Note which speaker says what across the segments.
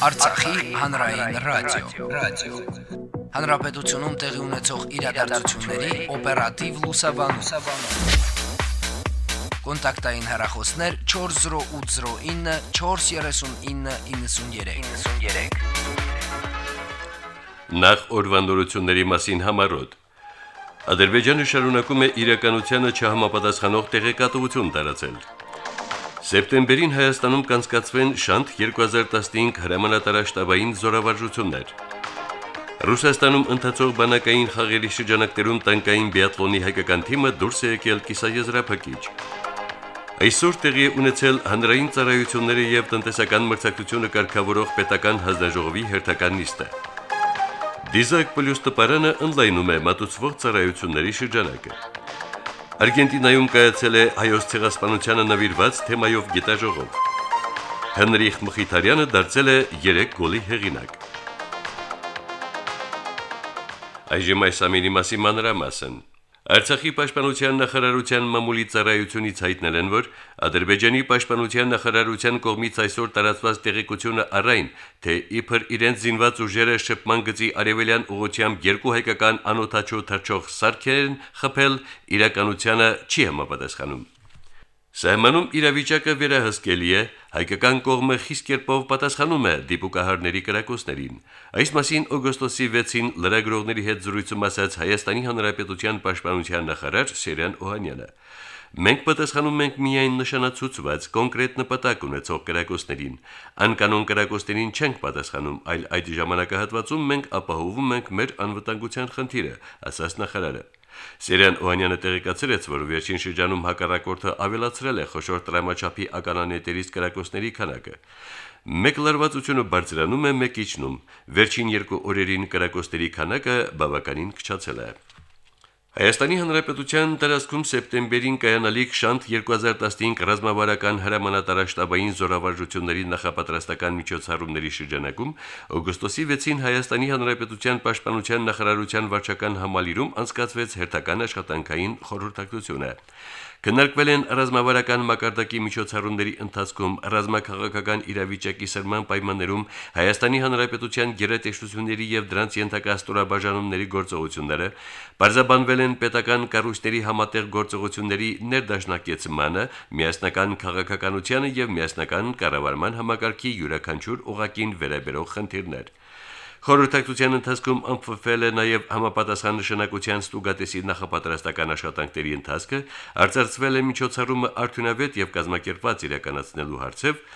Speaker 1: Արցախի հանրային ռադիո, ռադիո։ Հանրապետությունում տեղի ունեցող իրադարձությունների օպերատիվ լուսաբանում։ Կոնտակտային հեռախոսներ 40809 43993։ 93։
Speaker 2: Նախ օրվանորությունների մասին համարոտ։ Ադրբեջանը շարունակում է իրականությանը չհամապատասխանող տեղեկատվություն տարածել։ Սեպտեմբերին Հայաստանում կանցկացվեն Շանթ 2015 հրամանատարաշտաբային զորավարժություններ։ Ռուսաստանում ընթացող բանակային խաղերի շրջանակներում տանկային բիատլոնի հայկական թիմը դուրս է եկել կիսաեզրափակիչ։ Այսօր տեղի ունեցել հանրային ծառայությունների եւ տնտեսական մրցակցությունը կարգավորող պետական հանձնաժողովի հերթական նիստը։ Դիզակ պլյուս տպարանը ընդլայնում է մատուցվող ծառայությունների շրջանակը։ Արգենտինայում կայացել է հայոց ցեղասպանությանը նվիրված թեմայով գիտաժողով։ Հենրիխ Մխիթարյանը դարձել է 3 գոլի հեղինակ։ Այժմ այս ամենի մասին մանրամասն։ Արցախի պաշտպանության նախարարության մամուլի ծառայությունից հայտնել են, որ Ադրբեջանի պաշտպանության նախարարության կողմից այսօր տարածված տեղեկությունը առայն, թե իբր իրենց զինված ուժերը շփման գծի արևելյան ուղությամբ երկու հայկական անօթաչու թռչող սարքերն խփել իրականությանը չի համապատասխանում։ Սահմանում իրավիճակը վերահսկելի է, հայկական կողմը խիստ կերպով պատասխանում է դիպուկահարների կրակոցներին։ Այս մասին օգոստոսի 6-ին լրագրողների հետ զրույցում ասաց Հայաստանի Հանրապետության պաշտպանության նախարար Սերյան Օհանյանը։ Մենք պատասխանում ենք միայն նշանացուցված կոնկրետ նպատակ ունեցող կրակոցներին։ Անկանոն կրակոցներին չենք պատասխանում, այլ այդ ժամանակահատվածում մենք ապահովում ենք մեր անվտանգության խնդիրը, ասաց նախարարը։ Սերյան Օհանյանը տեղեկացրեց, որ վերջին շրջանում հակառակորդը ավելացրել է խոշոր տրամաչափի ականանետերից կրակոցների քանակը։ Մեկ լարվածությունը բարձրանում է, մեկ իջնում։ Վերջին երկու օրերին կրակոցների քանակը բավականին քչացել է։ Հայաստանի Հանրապետության տարածքում սեպտեմբերին կայանալիք Շանթ 2015 ռազմավարական հրամանատարաշտաբային զորավարժությունների նախապատրաստական միջոցառումների շրջանակում օգոստոսի 6-ին Հայաստանի Հանրապետության պաշտպանության նախարարության վարչական համալիրում անցկացվեց հերթական աշխատանքային խորհրդակցությունը։ Քննարկվել են ռազմավարական մակարդակի միջոցառումների ընթացքում ռազմաքաղաքական իրավիճակի սրման պայմաններում Հայաստանի Հանրապետության գերատեսչությունների եւ դրանց ենթակա ստորաբաժանումների գործողությունները, բարձաբանվել են պետական կառույցների համատեղ գործողությունների ներդաշնակեցմանը, միասնական քաղաքականությանը եւ միասնական կառավարման համակարգի յուրաքանչյուր օղակին վերաբերող խնդիրներ։ Խորհրդակցության ընթացքում ամփոփվել է նաև համապատասխան նշանակության ստուգատեսի նախապատրաստական աշխատանքների ընթացքը, արձարծվել է միջոցառումը արդյունավետ եւ կազմակերպված իրականացնելու հարցով,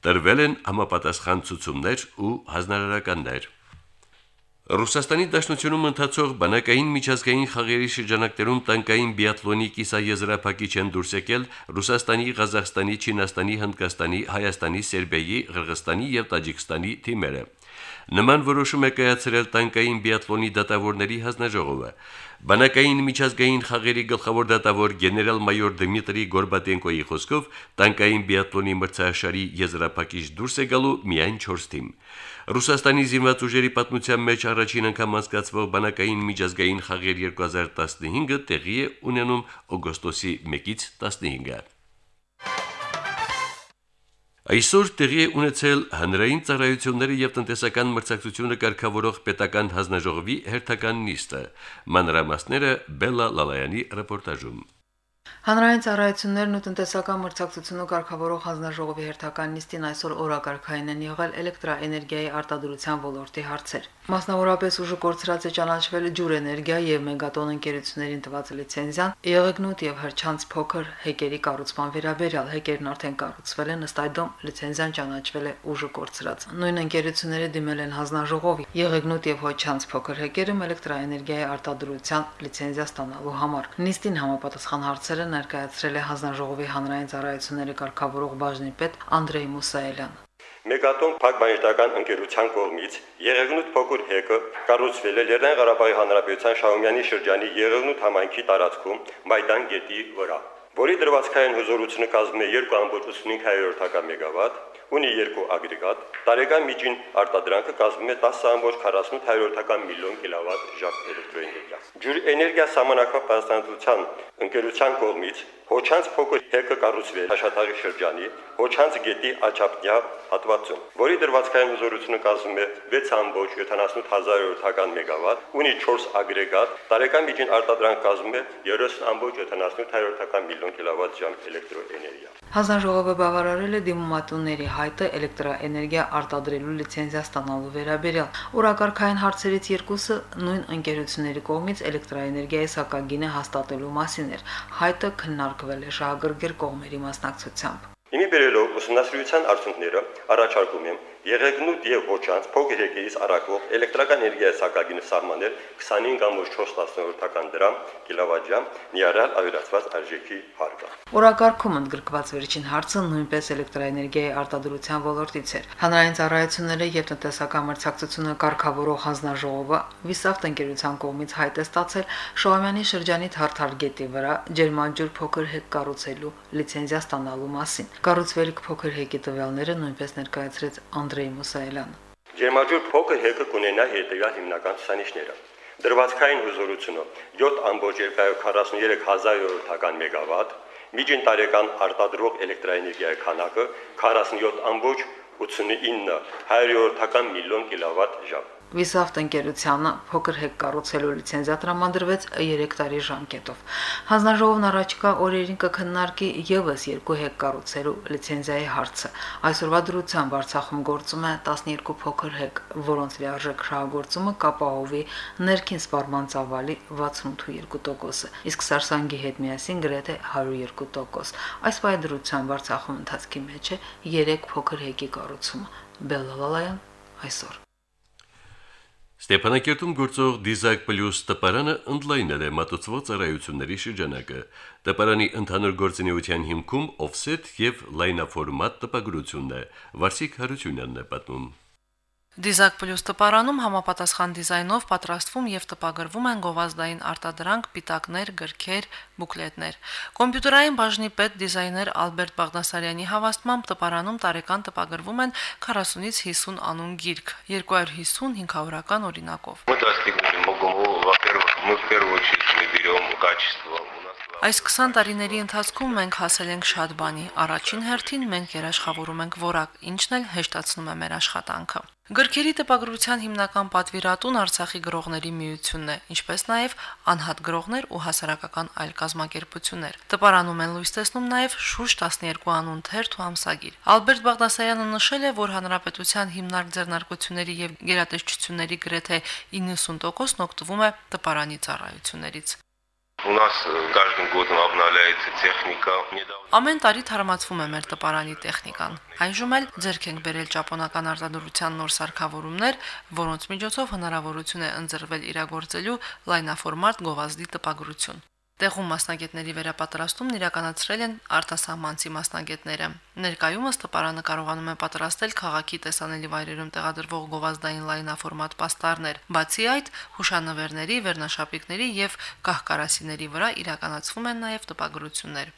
Speaker 2: տրվել են համապատասխան ցուցումներ ու հանրարարականներ։ Ռուսաստանի Դաշնությունում ընթացող բանակային միջազգային խաղերի շրջանակներում տանկային բիատլոնի կիսաեզրափակիչ են դուրս եկել Ռուսաստանի, Ղազախստանի, Չինաստանի, Հնդկաստանի, Հայաստանի, Սերբիայի, Ղրղստանի եւ Տաջիկստանի թիմերը։ Նման որոշում է կայացրել տանկային բիատլոնի դատավորների հանձնաժողովը։ Բանակային միջազգային խաղերի գլխավոր դատավոր գեներալ-մայոր Դմիտրի Գորբատենկոյի խոսքով տանկային բիատլոնի մրցաշարի եզրափակիչ դուրս է գալու միայն 4 թիմ։ Ռուսաստանի զինված ուժերի պատմության մեջ առաջին անգամ անցկացվող բանակային միջազգային խաղեր 2015-ը տեղի է ունենում օգոստոսի 1-ից 15-ը։ Այսօր տեղի է ունեցել հանրային ծառայությունների եւ տնտեսական մրցակցությունը կարգավորող պետական հանձնաժողովի հերթական նիստը։ Մանրամասները Բելլա Լալայանի ռեպորտաժում։
Speaker 3: Հանրային ծառայություններն ու տնտեսական մրցակցությունը կարգավորող հանձնաժողովի հերթական նիստին այսօր օրակարգային են եղել էլեկտրաէներգիայի արտադրության ոլորտի հարցեր։ Մասնավորապես ուժը կորցրած է ճանաչվել ջուր էներգիա եւ մեգատոն ընկերություններին տված լիցենզիան, եղեգնուտ եւ հրչանց փոքր հեկերի կառուցման վերաբերյալ հեկերն արդեն կառուցվել են, ըստ այդմ լիցենզիան ճանաչվել է ուժը կորցրած։ Նույն ընկերությունները դիմել են հանձնաժողովի եղեգնուտ եւ հոչանց փոքր հեկերում էլեկտրաէներգիայի արտադրության լիցենզիա ստանալու համար։ Նիստին համապատասխան հարցերը ներկայացրել է հանձնաժողովի հանրային ծառայությունների կարգավորող բաժնի պետ Անդրեյ Մուսայելյանը։
Speaker 4: Մեգատոն փակbaşտական ընկերության կողմից Եղեգնուտ փոքր հեկը կառուցվել է Լեռնային Ղարաբաղի Հանրապետության Շահումյանի շրջանի Եղեգնուտ համայնքի տարածքում Մայդան գետի վրա, որի դրվածքային հզորությունը կազմում է 2.85 մեգավատ, ունի երկու ագրեգատ, տարեկան միջին արտադրանքը կազմում է 10.48 միլիոն կիլովատ ժամ էլեկտրոէներգիա։ Ջուր էներգիա համանախապահ պաշտպանության ընկերության կողմից Հոչանց փոքր հեկը կառուցվել Հաշաթաղի շրջանի Հոչանց գետի աչափնյա հատվածում, որի դրվածքային հզորությունը կազմում է 6.78 թական մեգավատ, ունի 4 ագրեգատ, տարեկան միջին արտադրանք կազմում է 30.78 միլիոն կիլովատ-ժամ էլեկտրոէներգիա։
Speaker 3: Հանձնաժողովը բավարարել է դիմումատունների հայտը էլեկտրաէներգիա արտադրելու լիցենզիա ստանալու վերաբերյալ։ Օրակարգային հարցերից երկուսը նույն ընկերությունների կողմից էլեկտրաէներգիայի սակագինը հաստատելու մասին էր։ Հայտը քննարկվել է շահագրգիռ կողմերի մասնակցությամբ։
Speaker 4: Իմի բերելով ուսումնասիրության արդյունքները առաջարկում եմ Եղեգնուտ եւ Ոչանց փոքր եկերից առաքվող էլեկտրական էներգիայի սակագինը սահմանել 25.4 դրամ կիլովատժամ միարալ ավելացված արժեքի հարկը։
Speaker 3: Օրակարգում ընդգրկված վերջին հարցը նույնպես էլեկտրաէներգիայի արտադրության ոլորտից էր։ Հանրային ծառայությունները եւ տնտեսական մրցակցությունը կարգավորող հանձնաժողովը Վիսավտ ընկերության կողմից հայտ է ստացել Շոհամյանի շրջանի Թարթար գետի վրա ջերմանջուր փոքր հեկ կառուցելու լիցենզիա ստանալու մասին։ Կառուցվելիք փոքր հեկի տվյալները նույնպես ներկայացրեց Անդրեյ Մուսայելյանը։
Speaker 4: Ջերմաջուր փոքր հեկը կունենա հետեւյալ հիմնական ցուցանիշները։ Դրվածքային հզորությունը 7.43 թական մեգավատ, միջին տարեկան արտադրող էլեկտրաէներգիայի քանակը 47.89 100 միլիոն կիլովատ ժամ։
Speaker 3: Վիսավտ ընկերությանը փոքր հեկ կառուցելու լիցենզիա տրամադրվեց 3 տարի ժամկետով։ Հանձնաժողովն առաջիկա օրերին կքննարկի եւս երկու հեկ կառուցելու լիցենզիայի հարցը։ Այսօրվա դրությամբ Արցախում գործում է 12 փոքր հեկ, որոնց լիարժեք շահագործումը կապահովի ներքին սպառման ծավալի 68.2%-ը, իսկ Սարսանգի հետ միասին գրեթե 102%։ Այս պայդրությամբ Արցախում ընթացքի մեջ է 3 փոքր հեկի կառուցումը։ Բելլալալայան այսօր
Speaker 2: Ստեփանակերտում գործող Դիզակ Պլյուս տպարանը ընդլայնել է մատուցված ծառայությունների շրջանակը։ Տպարանի ընդհանուր գործունեության հիմքում օֆսեթ եւ լայնաֆորմատ տպագրությունն է։ Վարսիկ Հարությունյանն է պատմում։
Speaker 5: Դիզակ պլյուս տպարանում համապատասխան դիզայնով պատրաստվում եւ տպագրվում են գովազդային արտադրանք, պիտակներ, գրքեր, բուկլետներ։ Կոմպյուտերային բաժնի պետ դիզայներ Ալբերտ Բաղդասարյանի հավաստմամբ տպարանում տարեկան տպագրվում են 40-ից 50 անուն գիրք, 250-500-ական օրինակով։
Speaker 6: Мы достигли многого. Во-первых, мы в первую очередь мы берем качество.
Speaker 5: Այս 20 տարիների ընթացքում մենք հասել ենք շատ բանի։ Առաջին հերթին մենք երաշխավորում ենք որակ, ինչն էլ հեշտացնում է մեր աշխատանքը։ Գրքերի տպագրության հիմնական պատվիրատուն Արցախի գրողների միությունն է, ինչպես նաև անհատ գրողներ ու հասարակական այլ կազմակերպություններ։ Տպարանում են լույս տեսնում նաև շուրջ 12 անուն թերթ ու ամսագիր։ Ալբերտ Բաղդասարյանը նշել է, որ հանրապետության հիմնարկ ձեռնարկությունների եւ գերատեսչությունների գրեթե 90%-ն օգտվում է տպարանի ծառայություններից։
Speaker 6: У нас каждым годом обновляется техника. Недавно
Speaker 5: Ամեն տարի թարմացվում է մեր տպարանի տեխնիկան։ Այժմ էլ ձեռք ենք բերել ճապոնական արտադրության նոր սարքավորումներ, որոնց միջոցով հնարավորություն է ընձեռվել իրագործելու լայնաֆորմատ գովազդի տպագրություն։ Տեղում մասնագետների վերապատրաստումն իրականացրել են արտասահմանցի մասնագետները։ Ներկայումս տպարանը կարողանում է պատրաստել քաղաքի տեսանելի վայրերում տեղադրվող գովազդային լայնաֆորմատ պաստառներ։ Բացի այդ, հուշանվերների, վերնաշապիկների եւ կահկարասիների վրա իրականացվում են նաեւ տպագրություններ։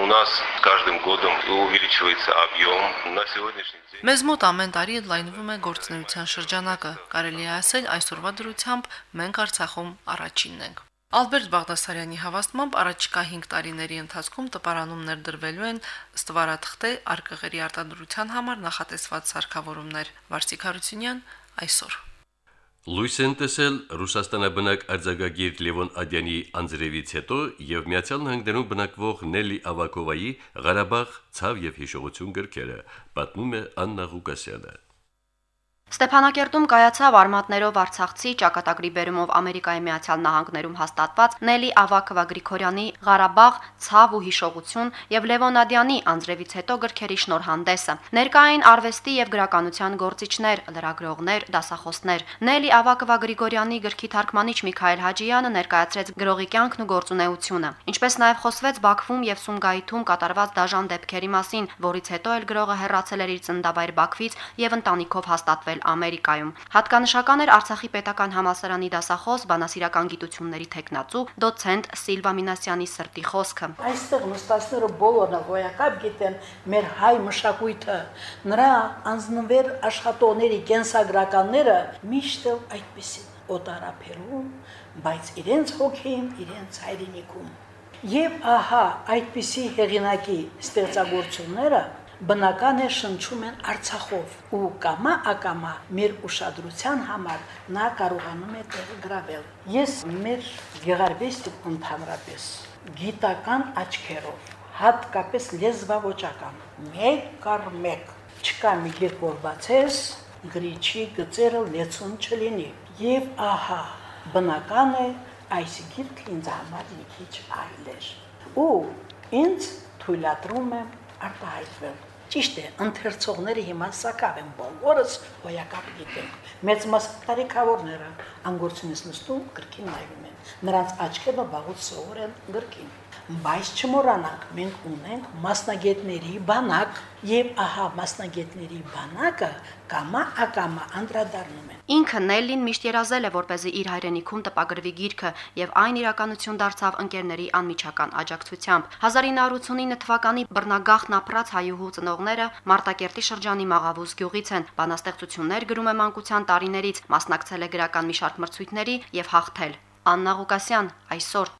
Speaker 6: у нас каждым годом увеличивается объем. На сегодняшний день
Speaker 5: Մեզ մոտ ամեն տարի լայնվում է գործնեության շրջանակը։ Կարելի է ասել, այսօրվա դրությամբ մենք Արցախում առաջինն ենք։ Ալբերտ Բաղդասարյանի հավաստմամբ առաջիկա 5 տարիների ընթացքում տպարանում ներդրվելու են ստվարաթղթե արկղերի արտադրության համար նախատեսված սարքավորումներ։ Վարսիկ Հարությունյան այսօր։
Speaker 2: Լույս են տեսել Ռուսաստանաբնակ արձակագիր Լևոն Ադյանի անձրևից հետո եւ Միացյալ Նահանգներում բնակվող Նելի Ավակովայի Ղարաբաղ ցավ եւ հիշողություն գրքերը, պատմում է Աննա Ղուկասյանը։
Speaker 7: Ստեփանակերտում կայացավ արմատներով Արցախցի ճակատագրի բերումով Ամերիկայի Միացյալ Նահանգներում հաստատված Նելի Ավակովա Գրիգորյանի Ղարաբաղ ցավ ու հիշողություն եւ Լևոն Ադյանի անձրևից հետո գրքերի շնորհանդեսը։ Ներկային արվեստի եւ գրականության գործիչներ, լրագրողներ, դասախոսներ։ Նելի Ավակովա Գրիգորյանի գրքի թարգմանիչ Միքայել Հաջյանը ներկայացրեց գրողի կյանքն ու գործունեությունը, ինչպես նաեւ խոսվեց Բաքվում եւ Սումգայիթում կատարված դաժան դեպքերի մասին, որից հետո էլ գրողը հեռացել էր իր ծննդավայր Բաքվից եւ ընտանիքով հաստատվել Ամերիկայում։ Հատկանշական էր Արցախի պետական համալսարանի դասախոս բանասիրական գիտությունների տեխնացու դոցենտ Սիլվա Մինասյանի սրտի խոսքը։
Speaker 8: Այստեղ նստածները բոլորը գոյակապ գիտեն մեր հայ մշակույթը։ Նրա անձնվեր աշխատողների կենսագրականները միշտ այդպեսին օտարապերում, բայց իրենց հոգին, իրենց հայրենիքում։ Եվ ահա այդպիսի հեղինակի ստեղծագործությունները բնական է շնչում են Արցախով ու կամա ակամա մեր ուշադրության համար նա կարողանում է տեղ գրավել։ Ես մեր գեղարվեստի ընդհանրապես գիտական աչքերով, հատկապես լեզվավոճական, մեկ կար մեկ չկա մի գետ որ բացես, գրիչի գծերը լեցուն չլինի։ Եվ ահա բնական է այս գիրքը ինձ համար մի քիչ այլ էր։ Ու ինձ թույլատրում է արտահայտվել Ճիշտ է, ընթերցողները հիմա սակավ են բոլորս հոյակապ գիտենք։ Մեծ մաս տարիքավորները անգործունից նստում գրքին նայում են։ Նրանց աչքերը վաղուց սովոր են գրքին բայց չմոռանանք, մենք ունենք մասնագետների բանակ եւ ահա մասնագետների բանակը կամա ակամա անդրադառնում են։
Speaker 7: Ինքը Նելլին միշտ երազել է, որպեսզի իր հայրենիքում տպագրվի գիրքը եւ այն իրականություն դարձավ ընկերների անմիջական աջակցությամբ։ 1989 թվականի բռնագախն ապրած հայուհու ծնողները Մարտակերտի շրջանի Մաղավուս գյուղից են։ Բանաստեղծություններ գրում է մանկության տարիներից, մասնակցել է գրական մի շարք մրցույթների եւ հաղթել։ Աննա Ղուկասյան այսօր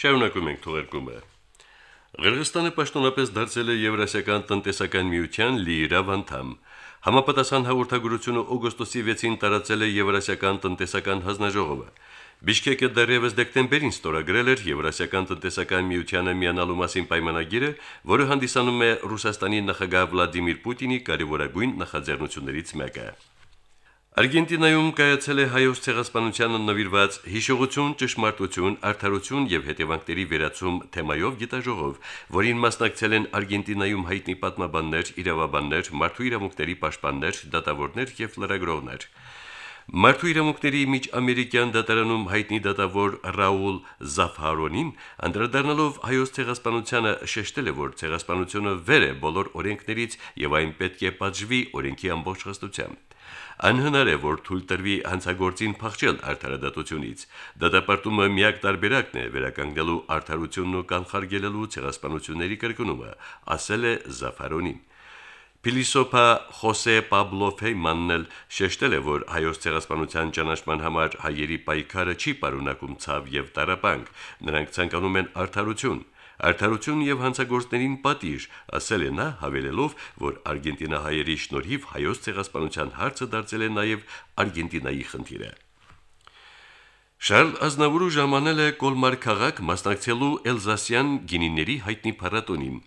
Speaker 2: Շարունակում ենք թողարկումը։ Ղրղստանը պաշտոնապես դարձել է Եվրասիական տնտեսական միության լիիրավ անդամ։ Համապատասխան հաղորդագրությունը օգոստոսի 6-ին տարածել է Եվրասիական տնտեսական հանձնաժողովը։ Բիշկեկը դեռևս դեկտեմբերին ստորագրել էր Եվրասիական տնտեսական միությանը միանալու մասին պայմանագիրը, որը հանդիսանում է Ռուսաստանի նախագահ Վլադիմիր Պուտինի կարևորագույն նախաձեռնություններից մեկը։ Արգենտինայում կայացել է հայոց ցեղասպանությանը նվիրված հիշողություն, ճշմարտություն, արդարություն եւ հետևանքների վերացում թեմայով գիտաժողով, որին մասնակցել են Արգենտինայում հայտնի պատմաբաններ, իրավաբաններ, մարդու իրավունքների պաշտպաններ, դատավորներ եւ լրագրողներ։ Մարդու իրավունքների միջամերիկյան դատարանում հայտնի դատավոր Ռաուլ Զաֆարոնին անդրադառնալով հայոց ցեղասպանությանը շեշտել է, որ ցեղասպանությունը վեր է բոլոր օրենքներից եւ այն պետք է պատժվի օրենքի ամբողջ հստությամբ անհնար է որ թույլ տրվի հանցագործին փախչել արդարադատությունից։ Դատապարտումը միակ տարբերակն է վերականգնելու արդարությունն ու կանխարգելելու ցեղասպանությունների կրկնումը, ասել է Զաֆարոնին։ Փիլիսոփա Խոսե Պաբլո Ֆեյմանն շեշտել է, որ հայոց ցեղասպանության ճանաչման համար հայերի պայքարը չի պարունակում ցավ եւ տարապանք, նրանք ցանկանում են արդարություն։ Արդարություն եւ հանցագործներին պատիժ, ասել է նա, հավելելով, որ Արգենտինահայերի շնորհիվ հայոց ցեղասպանության հարցը դարձել է նաեւ Արգենտինայի խնդիրը։ Շարլ Ազնավուրը ժամանել է Կոլմար քաղաք մասնակցելու Էլզասյան գինիների հայտնի փառատոնին։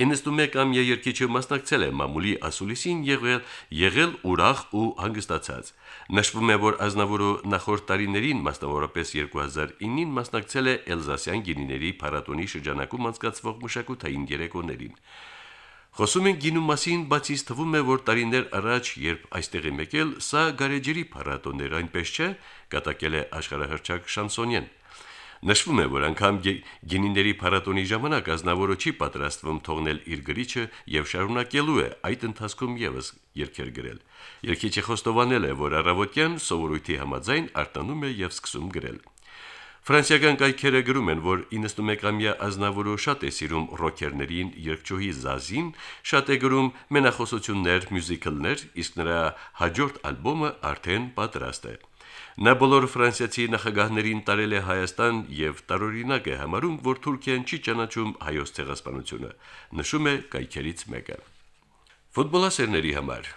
Speaker 2: 91-ամյա երկիչը մասնակցել է մամուլի ասուլիսին եղել եղել ուրախ ու հանգստացած։ Նշվում է, որ Ազնավուրը նախորդ տարիներին, մասնավորապես 2009-ին մասնակցել է Էլզասյան գինիների փառատոնի շրջանակում անցկացվող մշակութային երեկոներին։ Խոսում են գինու մասին, բացի թվում է, որ տարիներ առաջ, երբ այստեղ է մեկել, սա գարեջրի փառատոններ այնպես չէ, կատակել է աշխարհահռչակ Շանսոնյեն։ Նշվում է, որ անգամ գինիների փառատոնի ժամանակ Ազնավուրը չի պատրաստվում թողնել իր գրիչը եւ շարունակելու է այդ ընթացքում եւս երկեր գրել։ Երկիչը խոստովանել է, որ առավոտյան սովորույթի համաձայն արտանում է եւ սկսում գրել։ Ֆրանսիական կայքերը գրում են, որ 91-ամյա Ազնավուրը շատ է սիրում ռոքերներին, երգչուհի Զազին, շատ է գրում մենախոսություններ, մյուզիկլներ, իսկ նրա հաջորդ ալբոմը արդեն պատրաստ է։ Նա բոլոր ֆրանսիացի նախագահներին տարել է Հայաստան եւ տարօրինակ է համարում, որ Թուրքիան չի ճանաչում հայոց ցեղասպանությունը, նշում է կայքերից մեկը։ Ֆուտբոլասերների համար.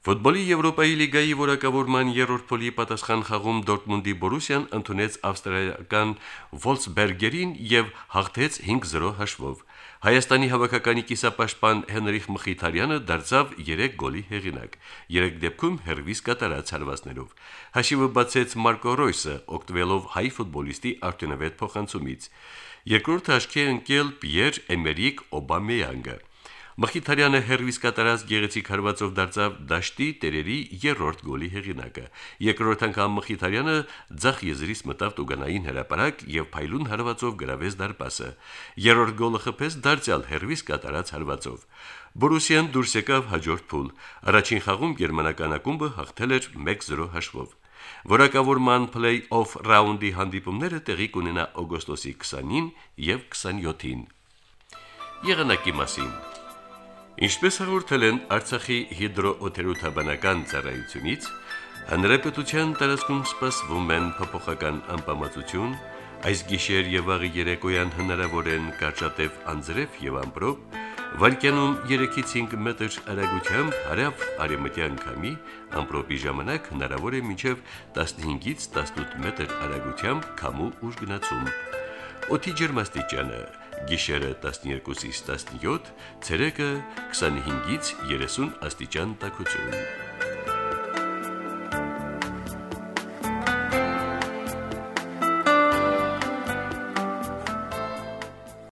Speaker 2: Ֆուտբոլի Եվրոպայի լիգայի որակավորման երրորդ փուլի պատասխան խաղում Դորտմունդի Բորուսիան ընդունեց ավստրալիական Վոլսբերգերին եւ հաղթեց 5-0 հաշվով։ Հայաստանի հավաքականի կիսապաշտպան Հենրիխ Մխիթարյանը դարձավ 3 գոլի հեղինակ։ 3 դեպքում հերվիս կատարած հարվածներով։ Հաշիվը բացեց Մարկո Ռոյսը, օգտվելով հայ ֆուտբոլիստի արտոնավետ փոխանցումից։ Երկրորդ հաշքի ընկել Պիեր Էմերիկ Օբամեյանգը։ Մխիթարյանը հերվիս կատարած գեղեցիկ հարվածով դարձավ դաշտի տերերի երրորդ գոլի հեղինակը։ Երկրորդ անգամ Մխիթարյանը ձախ եզրից մտավ Տուգանային հրապարակ եւ փայլուն հարվածով գրավեց դարպասը։ Երրորդ գոլը խփեց դարձյալ հերվիս կատարած հարվածով։ Բորուսիան դուրս եկավ հաջորդ փուլ։ Առաջին խաղում գերմանական ակումբը հաղթել էր 1-0 հաշվով։ Որակավորման play-off ռաունդի հանդիպումները տեղի կունենա օգոստոսի 20-ին եւ 27-ին։ Եղանակի մասին Ինչպես հաղորդել են Արցախի հիդրոօթերոթաբանական ծառայությունից, հանրապետության տարածքում սպասվում են փոփոխական անբավարարություն, Այս գիշեր եւ վաղ երեկոյան հնարավոր են կարճատև անձրև եւ ամպրոպ, վարկյանում 3-ից 5 մետր արագությամբ հարավ արևմտյան քամի, ամպրոպի ժամանակ հնարավոր է մինչև 15-ից 18 մետր արագությամբ քամու ուժ գնացում։ Օդի ջերմաստիճանը՝ գիշերը 12-ից 17, ցերեկը 25-ից 30 աստիճան տաքություն։